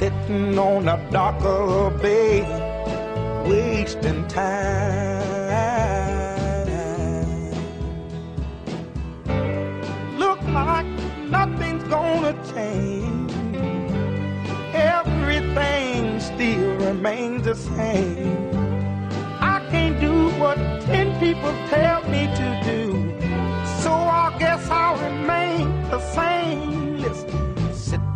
sitting on the dock of the bay, wasting time. Look like nothing's gonna change. Everything still remains the same I can't do what ten people tell me to do. So I guess I'll remain the same.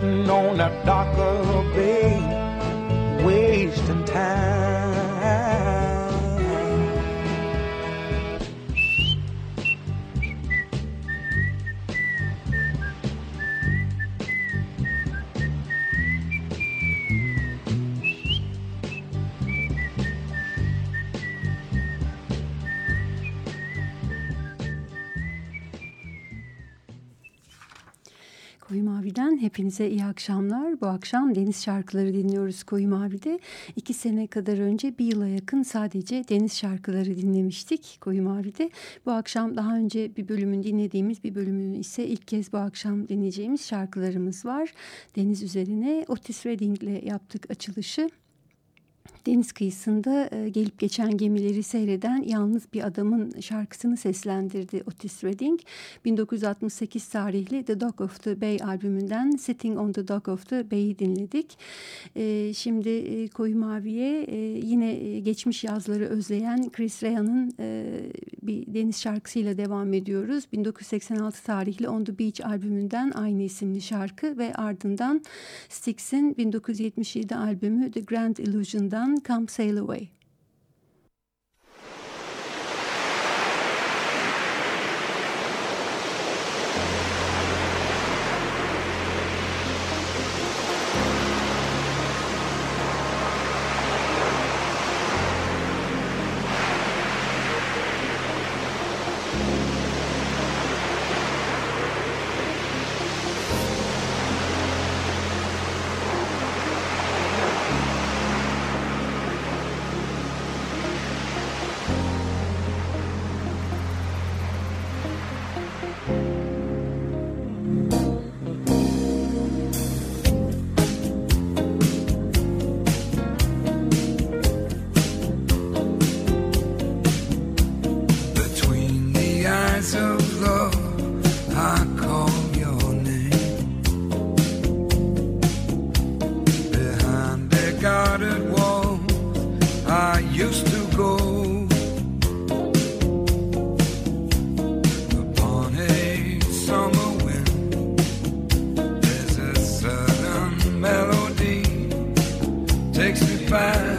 sitting on a dock of a bay, wasting time. Mavi'den hepinize iyi akşamlar. Bu akşam deniz şarkıları dinliyoruz Koyu Mavi'de. İki sene kadar önce bir yıla yakın sadece deniz şarkıları dinlemiştik Koyu Mavi'de. Bu akşam daha önce bir bölümün dinlediğimiz bir bölümün ise ilk kez bu akşam dinleyeceğimiz şarkılarımız var. Deniz üzerine Otis Redding ile yaptık açılışı deniz kıyısında e, gelip geçen gemileri seyreden yalnız bir adamın şarkısını seslendirdi Otis Redding. 1968 tarihli The Dock of the Bay albümünden Sitting on the Dock of the Bay'i dinledik. E, şimdi e, Koyu Mavi'ye e, yine e, geçmiş yazları özleyen Chris Rea'nın e, bir deniz şarkısıyla devam ediyoruz. 1986 tarihli On the Beach albümünden aynı isimli şarkı ve ardından Styx'in 1977 albümü The Grand Illusion'dan Come Sail Away. takes me by.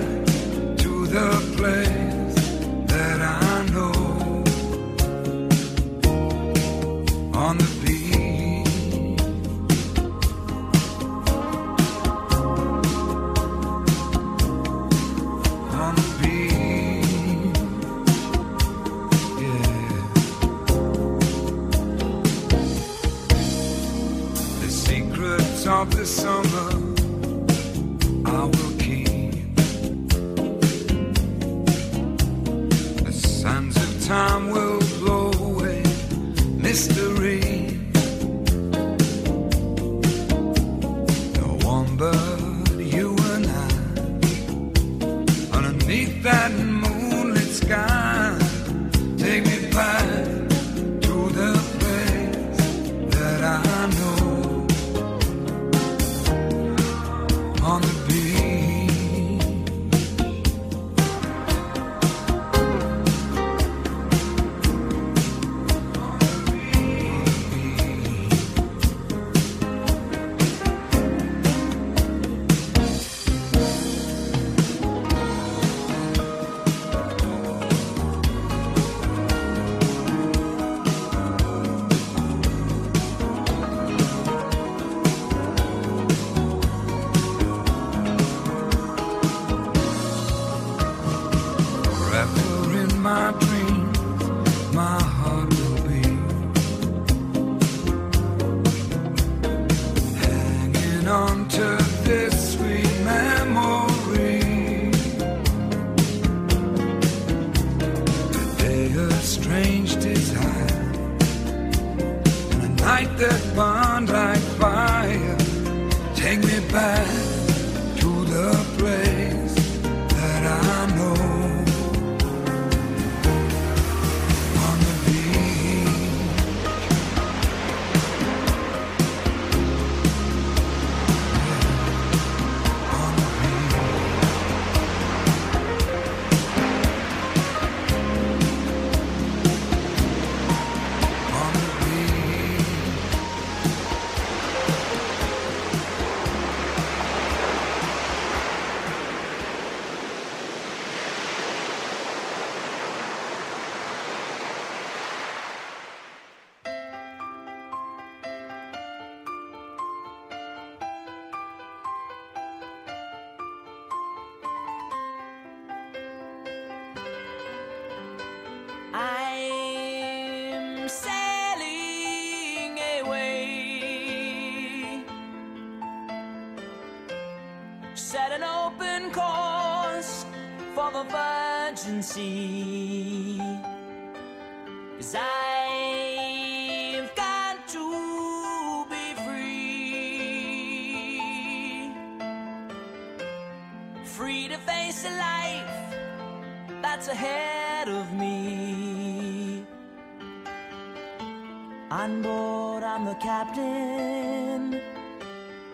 captain.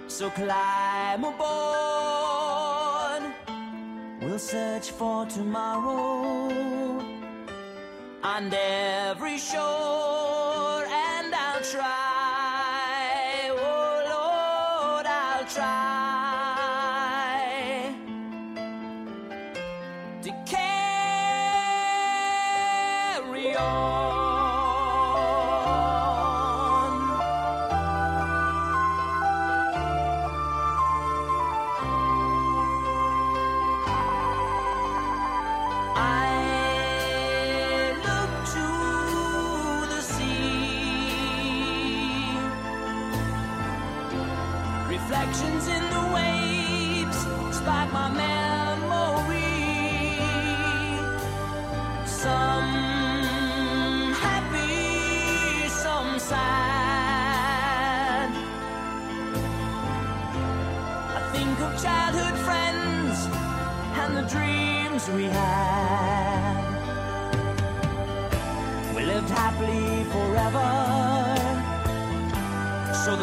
So climb aboard. We'll search for tomorrow on every shore, and I'll try.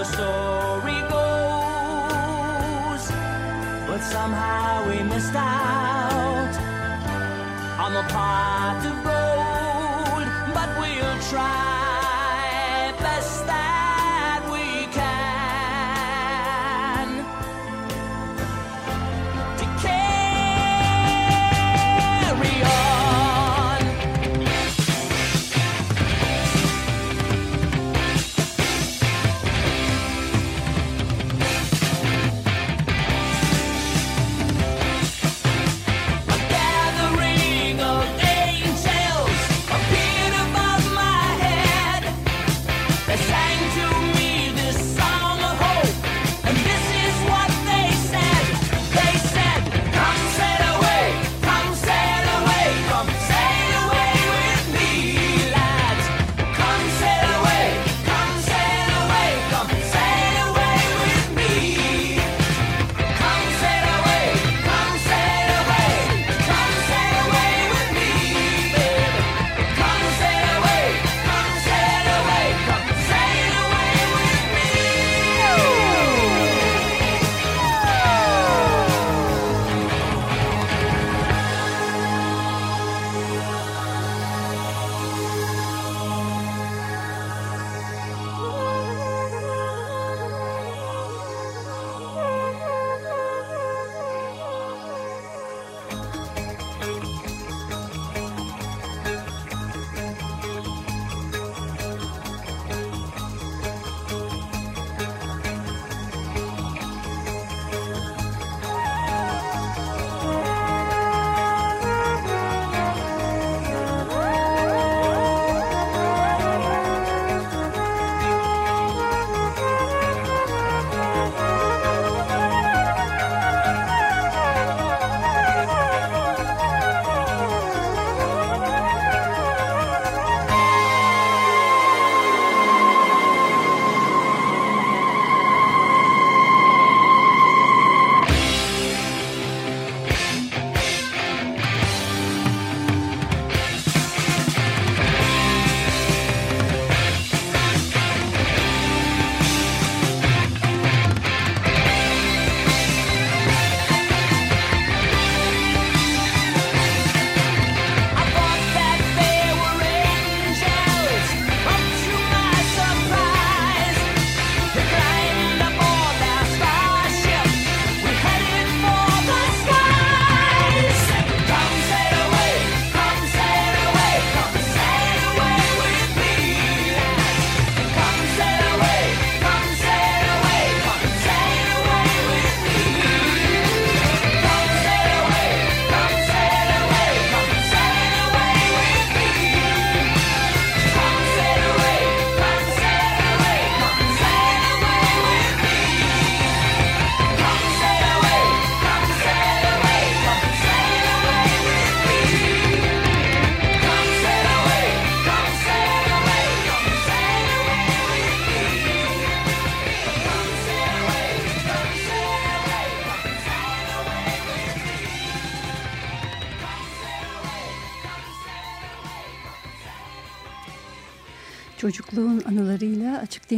the story goes. But somehow we missed out on the part.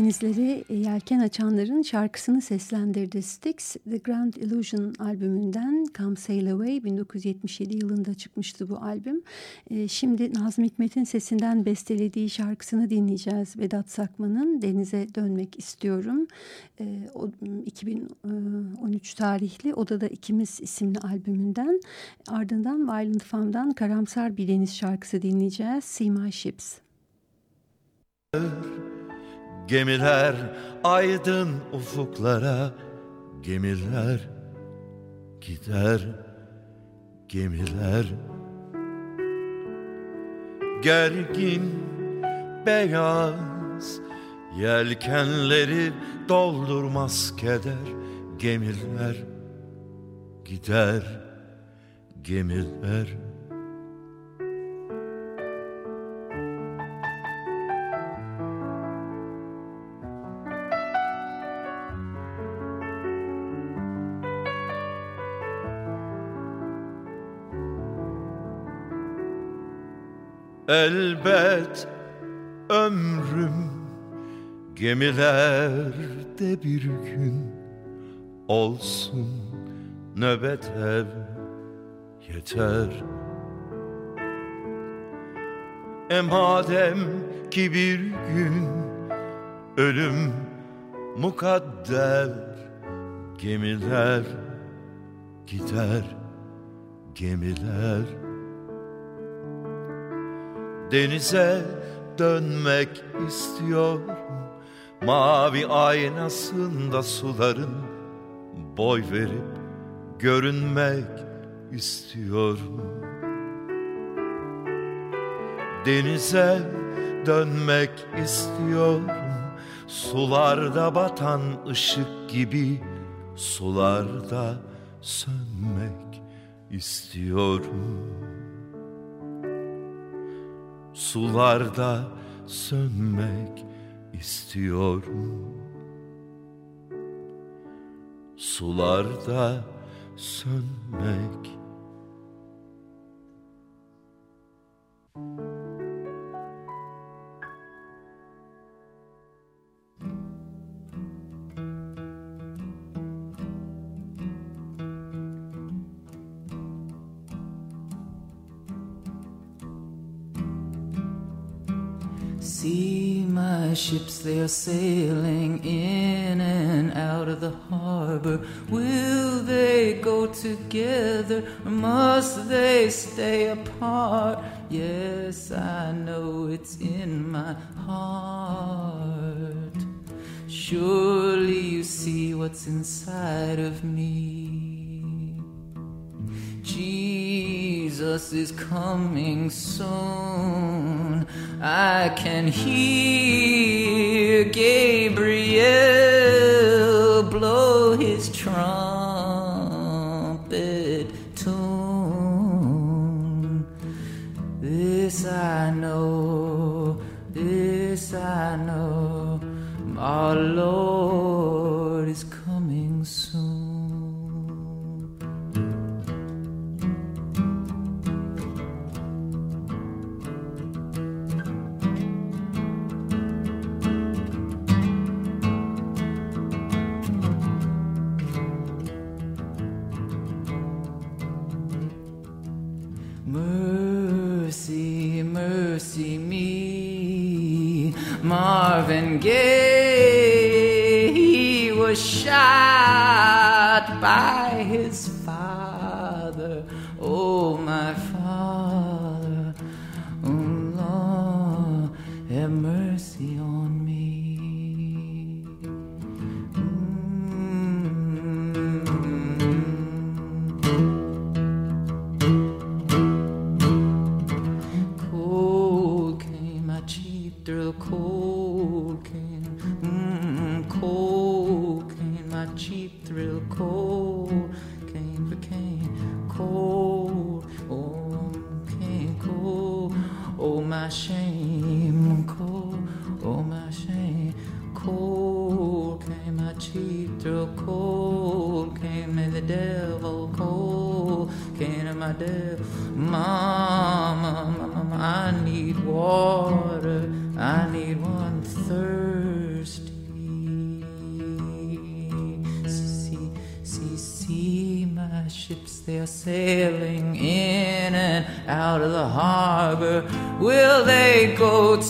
Anılarıyla açık denizleri e, yelken açanların şarkısını seslendirdi Styx. The Grand Illusion albümünden Come Sail Away 1977 yılında çıkmıştı bu albüm. E, şimdi Nazım Hikmet'in sesinden bestelediği şarkısını dinleyeceğiz. Vedat Sakman'ın Denize Dönmek İstiyorum. 2013 e, tarihli Odada İkimiz isimli albümünden. Ardından Violent Femme'dan Karamsar Bir Deniz şarkısı dinleyeceğiz. See My Ships. Gemiler aydın ufuklara Gemiler gider Gemiler Gergin beyaz Yelkenleri doldurmaz keder. Gemiler gider Gemiler Elbet ömrüm gemilerde bir gün olsun nöbet ev yeter. E madem ki bir gün ölüm mukadder gemiler gider gemiler Denize dönmek istiyorum. Mavi aynasında suların Boy verip görünmek istiyorum. Denize dönmek istiyorum. Sularda batan ışık gibi Sularda sönmek istiyorum sularda sönmek istiyorum Sularda sönmek are sailing in and out of the harbor. Will they go together or must they stay apart? Yes, I know it's in my heart. Surely you see what's inside of me. Jesus is coming soon. I can hear shot by his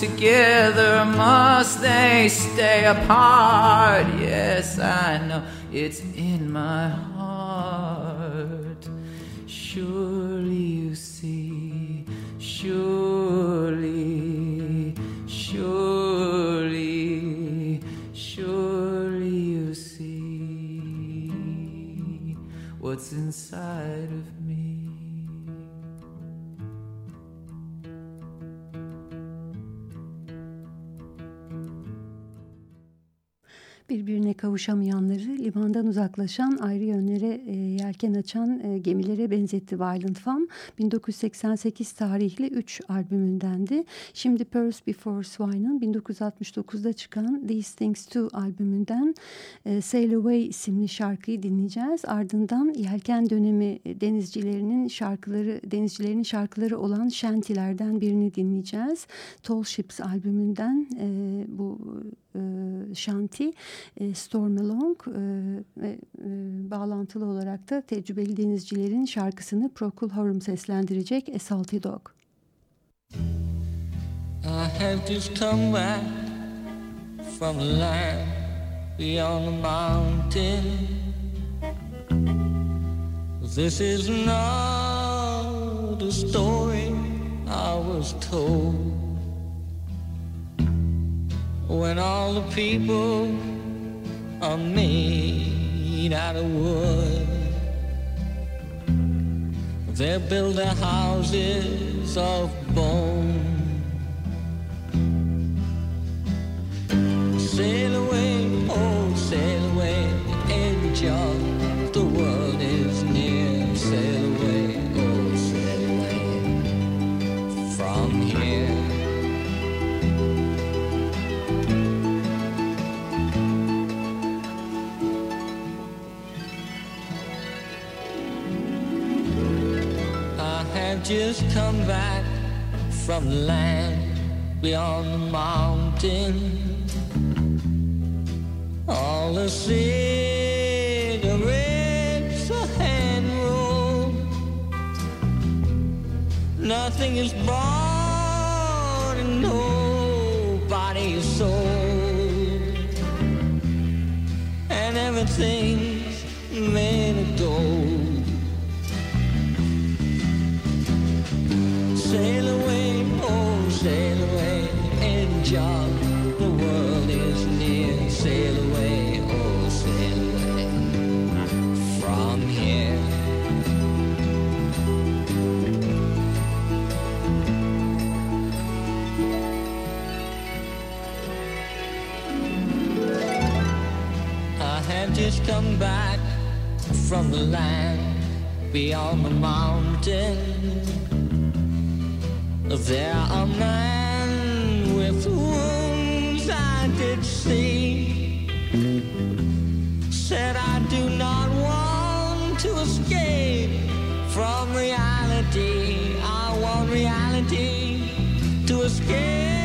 together? Must they stay apart? Yes, I know it's in my heart. Kavuşamayanları limandan uzaklaşan ayrı yönlere e, yelken açan e, gemilere benzetti Violent Femme. 1988 tarihli 3 albümündendi. Şimdi Pearls Before Swine'ın 1969'da çıkan These Things Too albümünden e, Sail Away isimli şarkıyı dinleyeceğiz. Ardından yelken dönemi denizcilerinin şarkıları denizcilerinin şarkıları olan Shanty'lerden birini dinleyeceğiz. Tall Ships albümünden e, bu e, Shanty e, Storm Along e, e, bağlantılı olarak da tecrübeli denizcilerin şarkısını Procol Harum seslendirecek A Salty Dog. I have just come back from the land beyond the mountain. This is not the story I was told. When all the people are made out of wood. They build their houses of bone. Sail away, oh, sail away, the I have just come back from the land beyond the mountain. All the cigarettes are hand rolled. Nothing is bought and nobody is sold. And everything's come back from the land beyond the mountain. There are men with wounds I did see. Said I do not want to escape from reality. I want reality to escape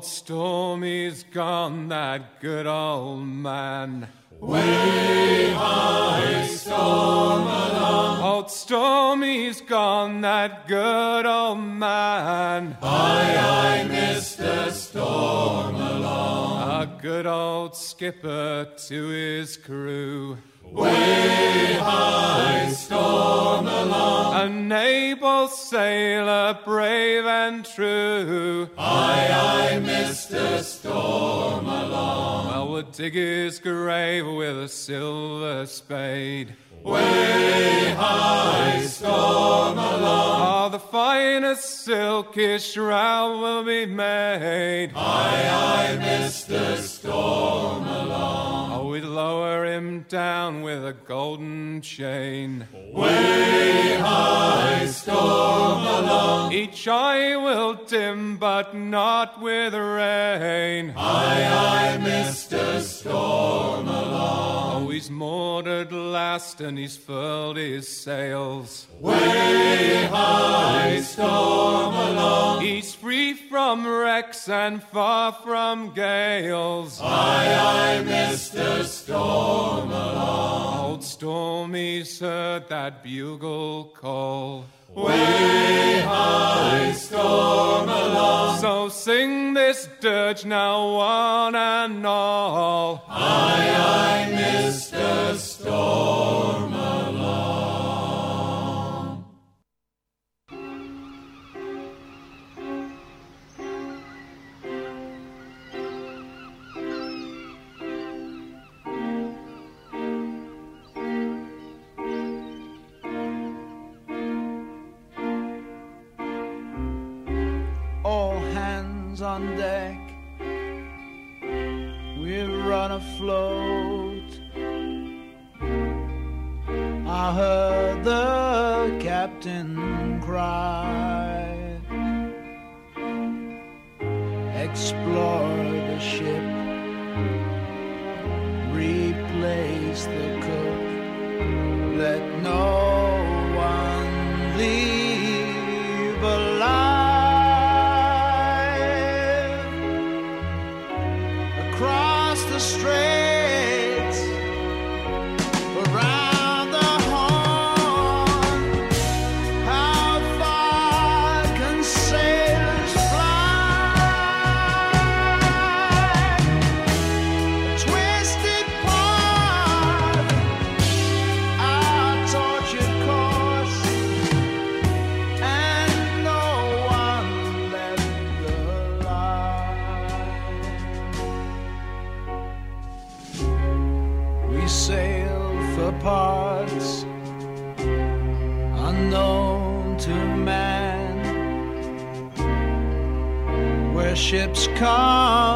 Old Stormy's gone, that good old man. Way high, storm along. Old Stormy's gone, that good old man. Aye, aye, Mr. Storm along. A good old skipper to his crew. Way high, storm along. An able sailor, brave and true. Aye, aye, Mr. Storm along. Well, we'll dig his grave with a silver spade. Way high, storm along. All ah, the finest silky shroud will be made. Aye, aye, Mr. Storm along. Oh, we'd lower him down with a golden chain. Way high, storm along. Each eye will dim, but not with rain. Aye, aye, Mr. Storm along. Oh, he's moored at last and he's furled his sails. Way high, storm along. He's free from wrecks and far from gales. Aye, aye, Mr. Storm along. Old Stormy's heard that bugle call. Way high, storm along. So sing this dirge now, one and all. Aye, aye, Mr. Storm hands on deck. We'll run afloat. I heard the captain cry. Explore the ship. Come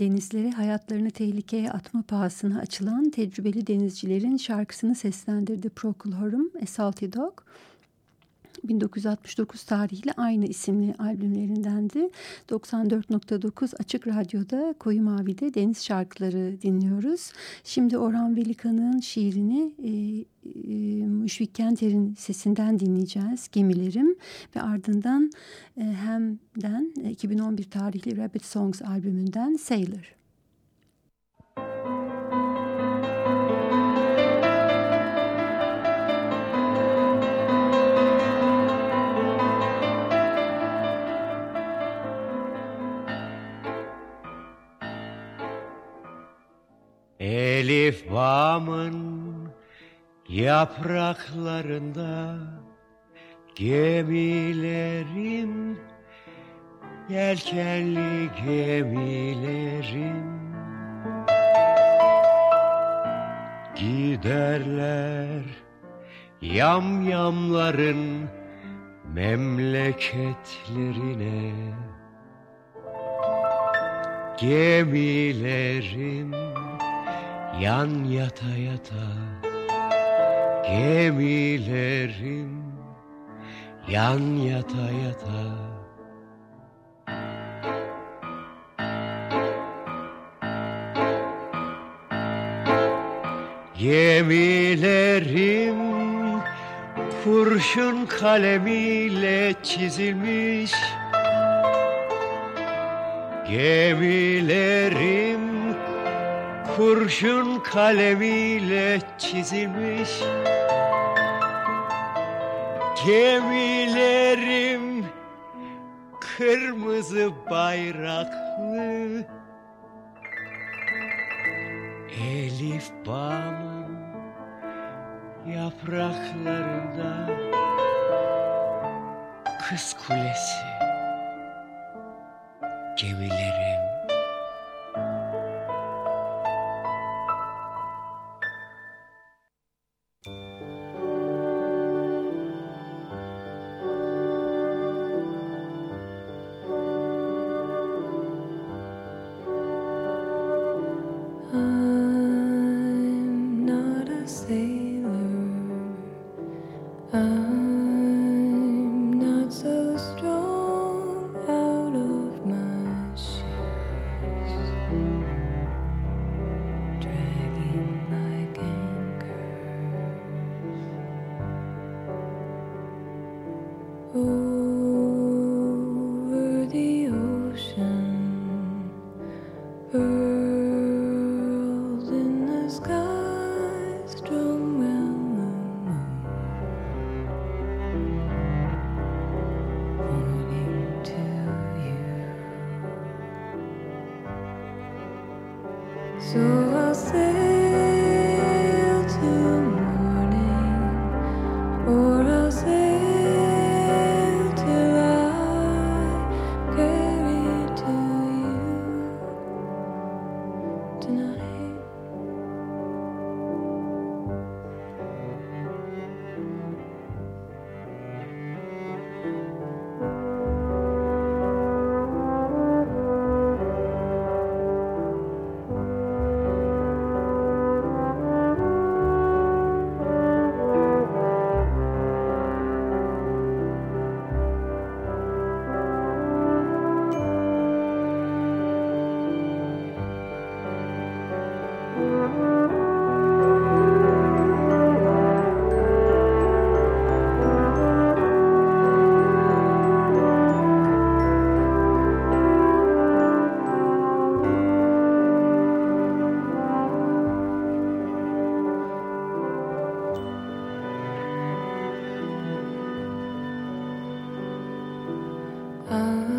denizlere hayatlarını tehlikeye atma pahasına açılan tecrübeli denizcilerin şarkısını seslendirdi Procol Harum, A Salty Dog. 1969 tarihli aynı isimli albümlerindendi. 94.9 Açık Radyo'da Koyu Mavi'de deniz şarkıları dinliyoruz. Şimdi Orhan Velikan'ın şiirini e, e, Müşfik Kenter'in sesinden dinleyeceğiz. Gemilerim ve ardından e, hemden 2011 e, tarihli Rabbit Songs albümünden Sailor. Elif bağımın yapraklarında Gemilerim, yelkenli gemilerim Giderler yamyamların memleketlerine. Gemilerim yan yata yata gemilerim. Yan yata yata. Gemilerim kurşun kalemiyle çizilmiş. Gemilerim kurşun kalemiyle çizilmiş Gemilerim kırmızı bayraklı Elif bağımın yapraklarında Kız kulesi gemilerim Uh. Uh.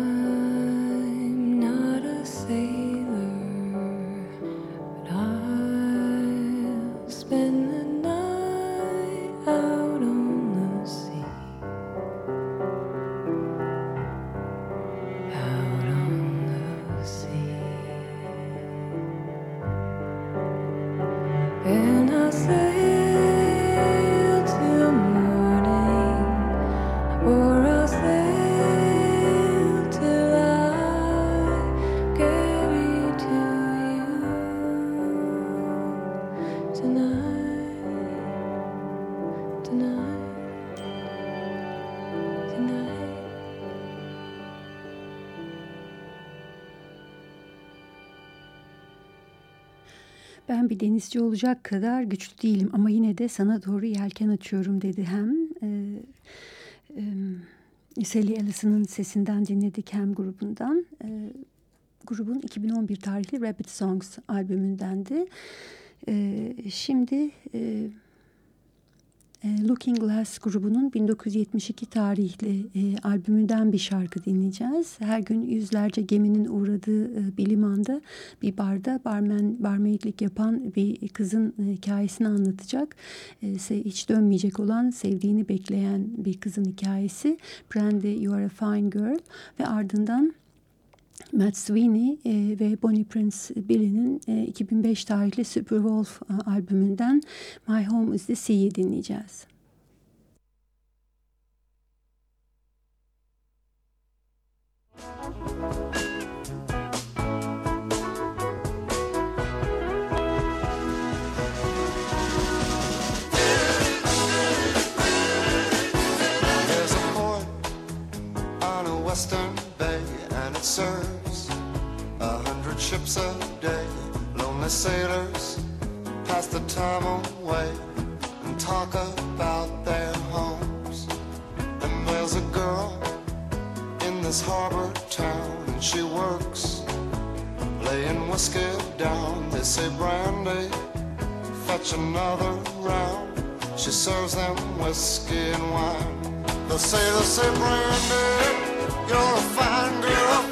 Ben bir denizci olacak kadar güçlü değilim ama yine de sana doğru yelken açıyorum dedi hem. E, e, Sally Ellison'ın sesinden dinledik hem grubundan. E, grubun 2011 tarihli Rabbit Songs albümündendi. E, şimdi... E, e, Looking Glass grubunun 1972 tarihli e, albümünden bir şarkı dinleyeceğiz. Her gün yüzlerce geminin uğradığı e, bir limanda bir barda barmen barmaidlik yapan bir kızın e, hikayesini anlatacak. E, hiç dönmeyecek olan sevdiğini bekleyen bir kızın hikayesi. Brandy You Are A Fine Girl ve ardından Matt Sweeney e, ve Bonnie Prince Billy'nin e, 2005 tarihli Superwolf e, albümünden My Home is the Sea'yi dinleyeceğiz. Brandy, fetch another round. She serves them whiskey and wine. The sailors say, Brandy, you're a fine girl.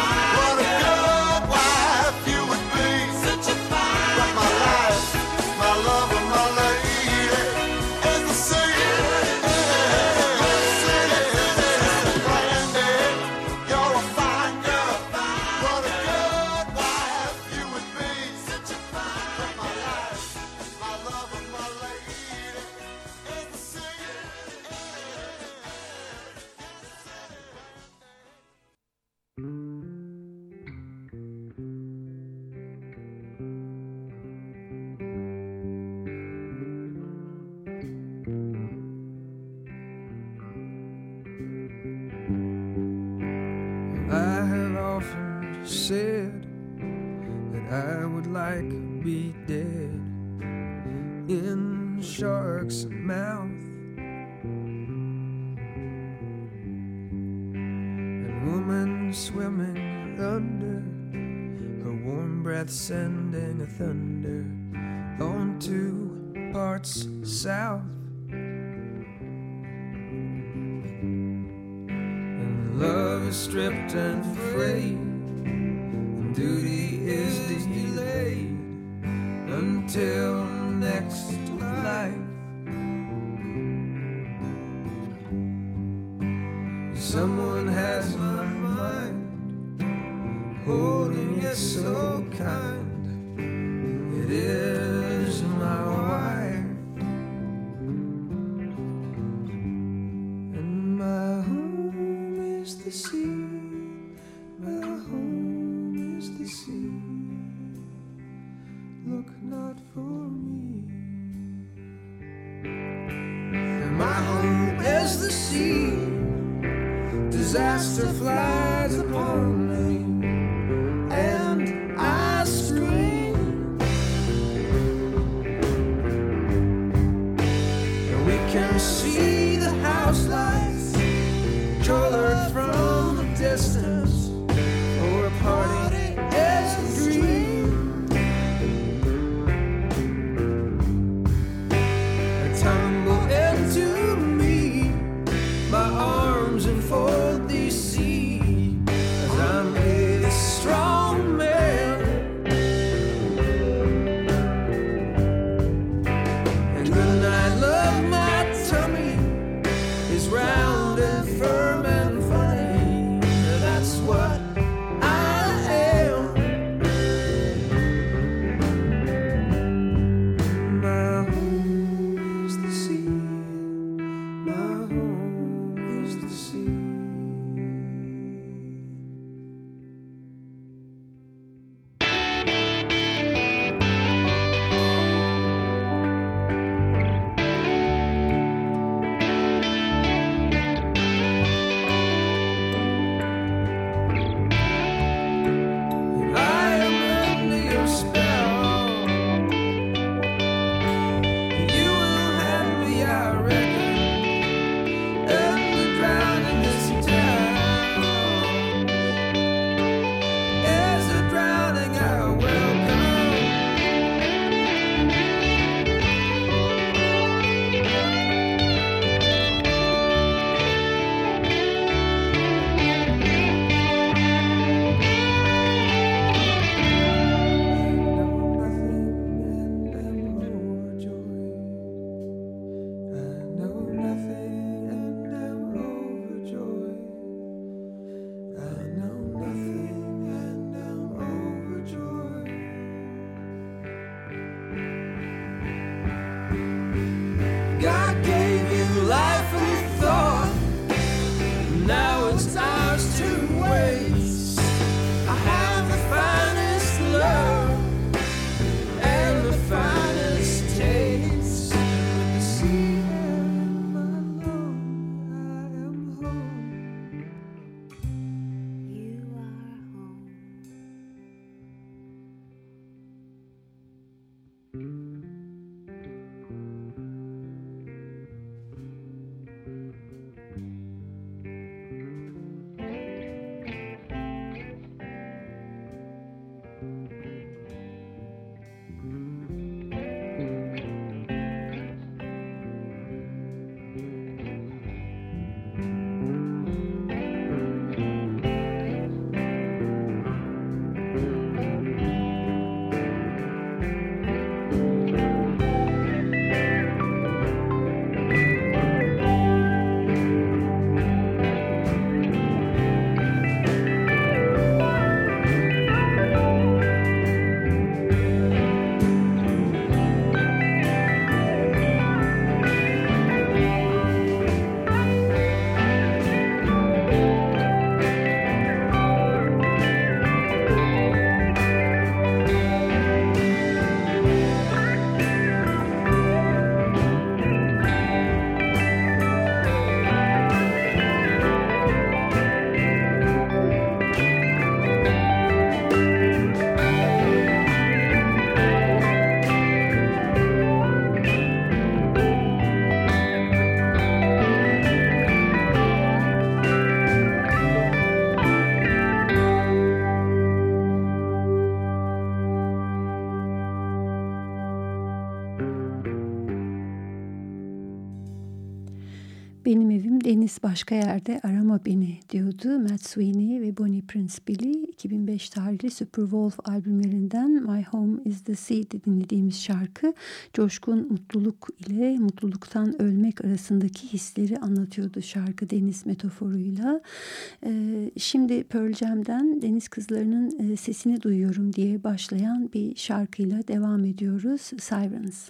Sending a thunder on two parts south. And love is stripped and free, and duty is delayed until next Mm-hmm. Deniz başka yerde arama beni diyordu. Matt Sweeney ve Bonnie Prince Billy 2005 tarihli Superwolf albümlerinden My Home is the Sea'de dinlediğimiz şarkı coşkun mutluluk ile mutluluktan ölmek arasındaki hisleri anlatıyordu şarkı deniz metaforuyla. Ee, şimdi Pearl Jam'den deniz kızlarının e, sesini duyuyorum diye başlayan bir şarkıyla devam ediyoruz. Sirens.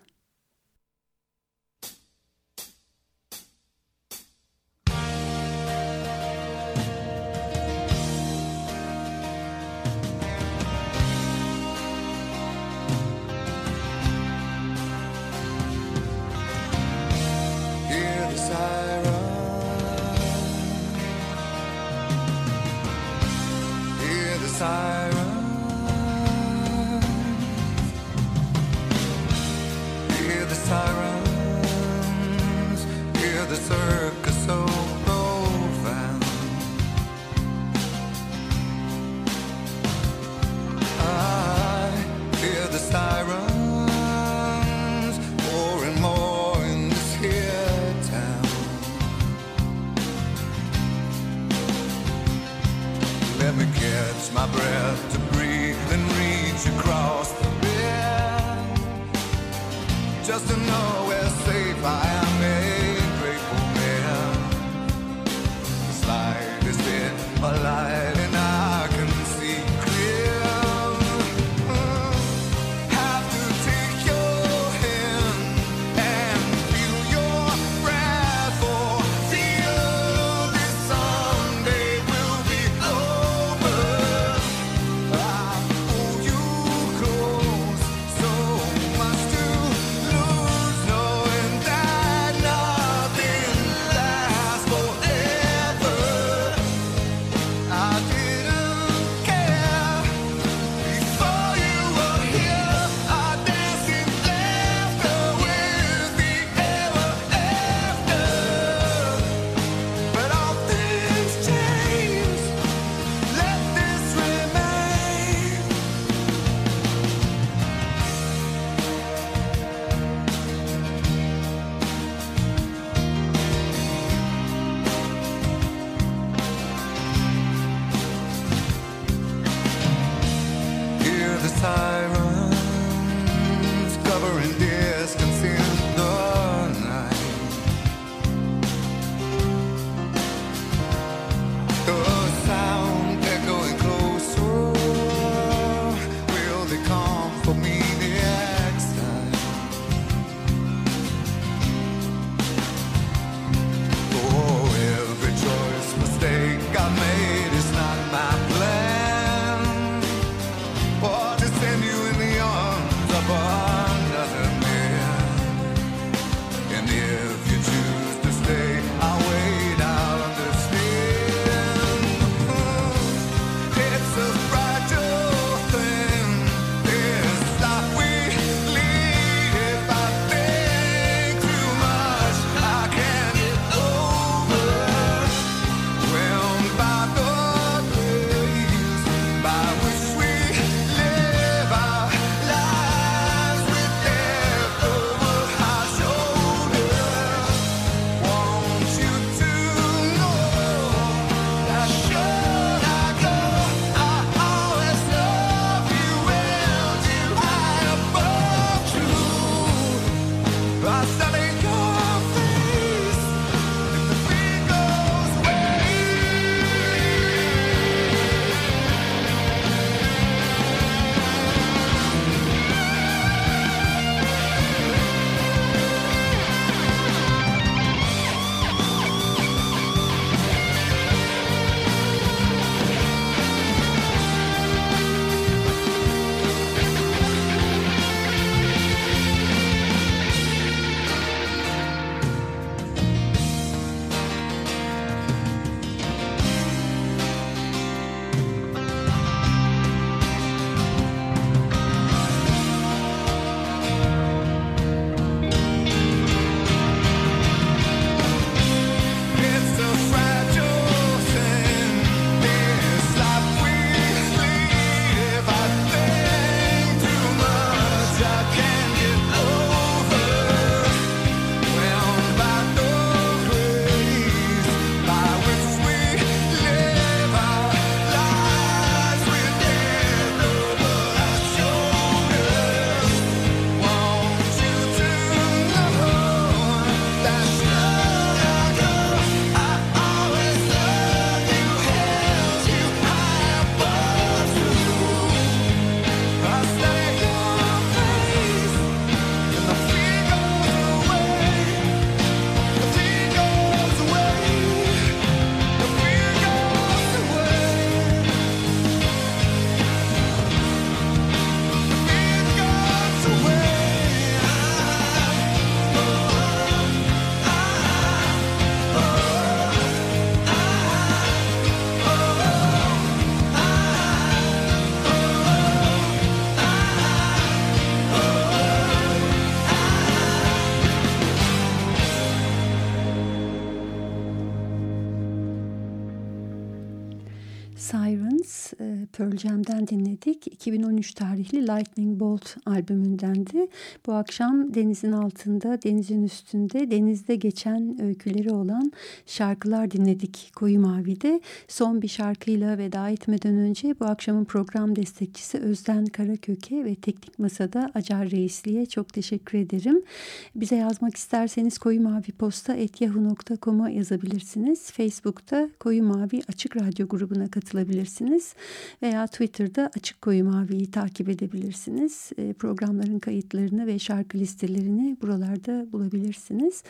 Jam'den dinledik. 2013 tarihli Lightning Bolt albümündendi. Bu akşam denizin altında, denizin üstünde, denizde geçen öyküleri olan şarkılar dinledik Koyu Mavi'de. Son bir şarkıyla veda etmeden önce bu akşamın program destekçisi Özden Karaköke ve Teknik Masa'da Acar Reisli'ye çok teşekkür ederim. Bize yazmak isterseniz Koyu Mavi Posta yahoo.com'a yazabilirsiniz. Facebook'ta Koyu Mavi Açık Radyo grubuna katılabilirsiniz. Veya Twitter'da Açık Koyu Mavi'yi takip edebilirsiniz. E, programların kayıtlarını ve şarkı listelerini buralarda bulabilirsiniz.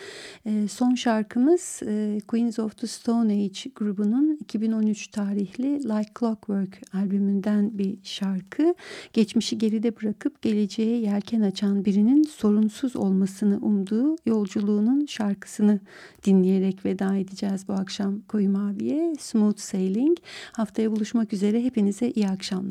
E, son şarkımız e, Queens of the Stone Age grubunun 2013 tarihli Like Clockwork albümünden bir şarkı. Geçmişi geride bırakıp geleceğe yelken açan birinin sorunsuz olmasını umduğu yolculuğunun şarkısını dinleyerek veda edeceğiz bu akşam Koyu Mavi'ye. Smooth Sailing. Haftaya buluşmak üzere. Hepinize iyi akşamlar.